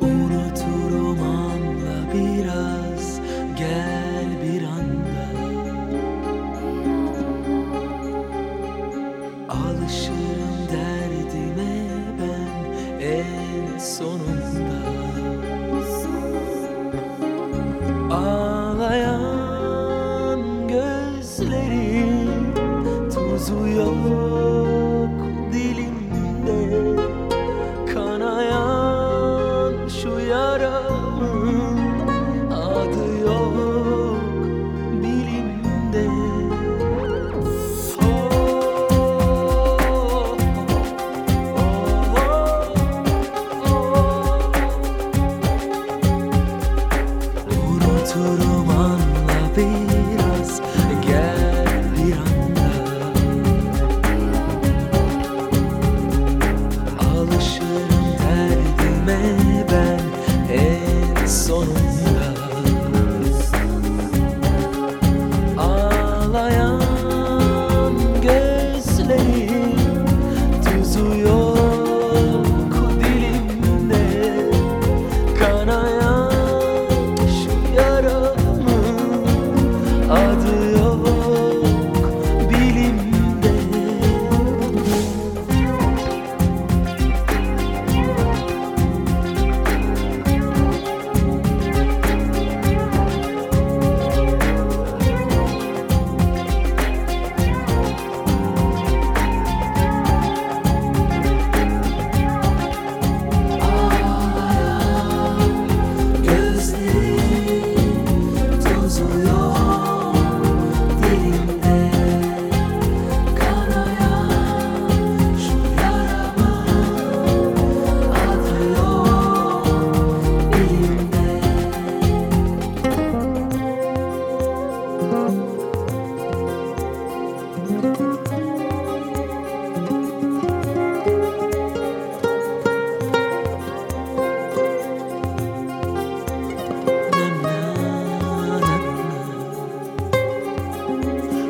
Unuturum anla biraz gel bir anda. Alışırım derdime ben en sonunda tuzu yok dilimde Kanayan şu yaramın adı yok bilimde Oh, oh, oh, oh. Unuturum anla biraz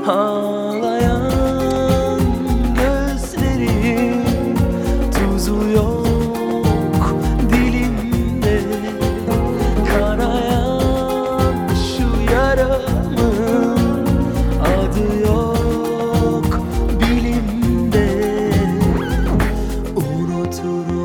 ağlayan gözleri Tuzu yok dilimde Karayan şu yaramın adı yok bilimde. Unuturum